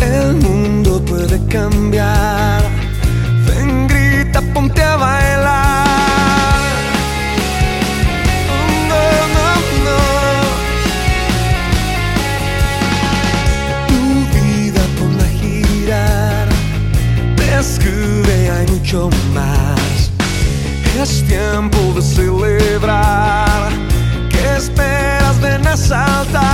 El mundo puede cambiar. Ven, grita, ponte a bailar. No, no, no. Tu vida ponla a girar. Descubre, hay mucho más. Es tiempo de celebrar. ¿Qué esperas? Ven a saltar.